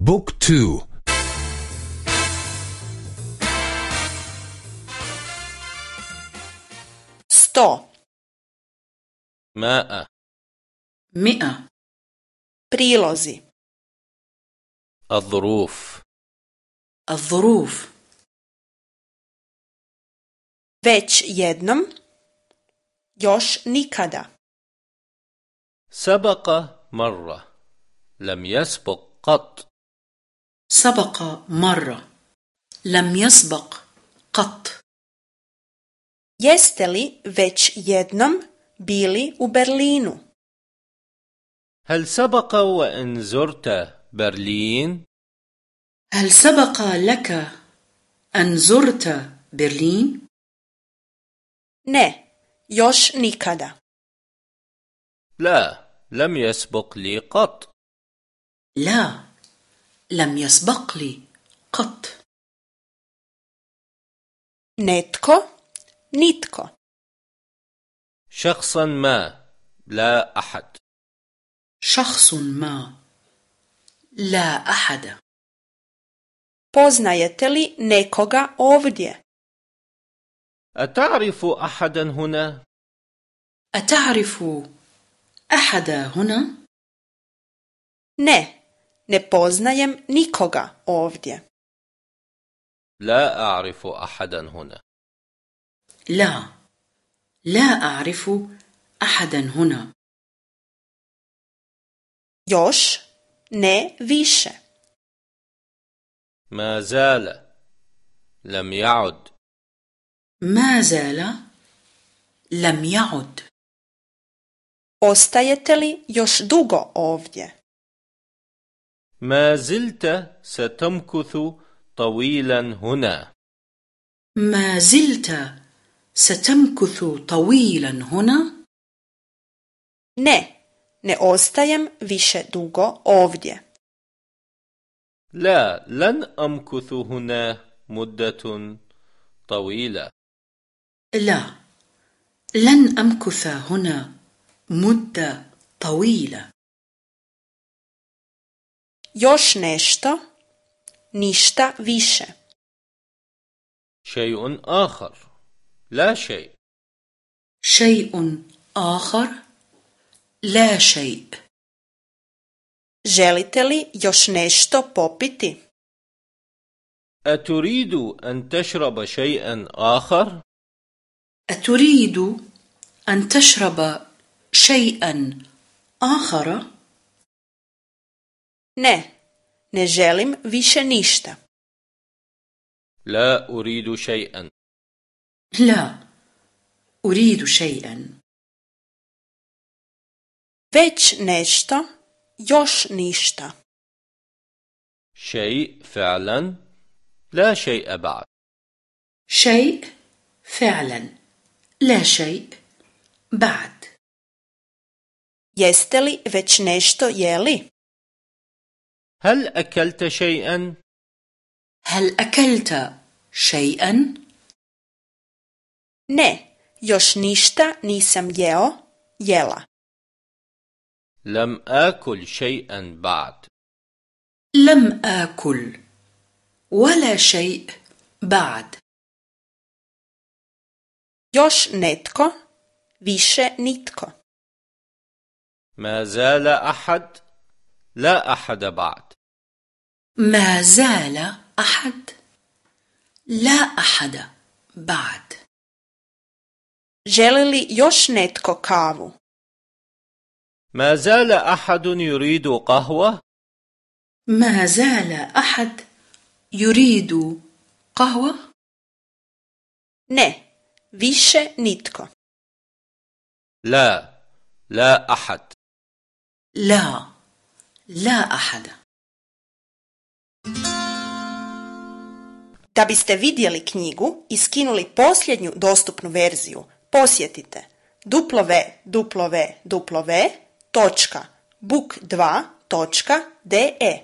بوك تو. sto ماء. مئة. prilozi الظروف. الظروف. Već jednom. Još nikada. سبق مرة. لم يسبق قط. سبق مرة. لم يسبق قط. Jeste li već jednom bili u Berlinu? هل سبق وإن زرت برلين؟ هل سبق لك أن زرت برلين؟ ne još nikada. لا لم يسبق لي قط. لا لم يسبق لي قط. netko nitko شخصا ما لا أحد. شخص ما لا أحد. Poznajete li nekoga ovdje? أتعرف أحدا هنا؟ أتعرف أحد هنا؟ ne. Ne poznajem nikoga ovdje لا أعرف أحدا هنا لا لا أعرف أحدا هنا još ne više ما زال لم يعد ما زال لم يعد ostajete li još dugo ovdje ما زلت ستمكث طويلا هنا. ما زلت ستمكث طويلا هنا؟ ne ne ostajem više dugo ovdje. لا لن أمكث هنا مدة طويلة. لا لن أمكث هنا مدة طويلة. Još nešto ništa više. شيء آخر لا شيء شيء آخر لا شيء želite li još nešto popiti? أتريد أن تشرب شيئا آخر؟ أتريد أن تشرب شيئا آخر؟ Ne ne želim više ništa لا أريد شيئا لا أريد شيئا već nešto još ništa شيء فعلا لا شيء بعد شيء فعلا لا شيء بعد jeste li već nešto jeli هل أكلت شيئا؟ هل أكلت شيئا؟ ne još ništa nisam jeo jela. لم آكل شيئا بعد. لم آكل ولا شيء بعد. Još netko više nitko. ما زال أحد؟ لا أحد بعد. ما زال أحد. لا أحد بعد. Želi li još netko kavu? ما زال أحد يريد قهوة؟ ما زال أحد يريد قهوة؟ Ne više nitko. لا لا أحد. لا لا أحد. Da biste vidjeli knjigu i skinuli posljednju dostupnu verziju, posjetite www.book2.de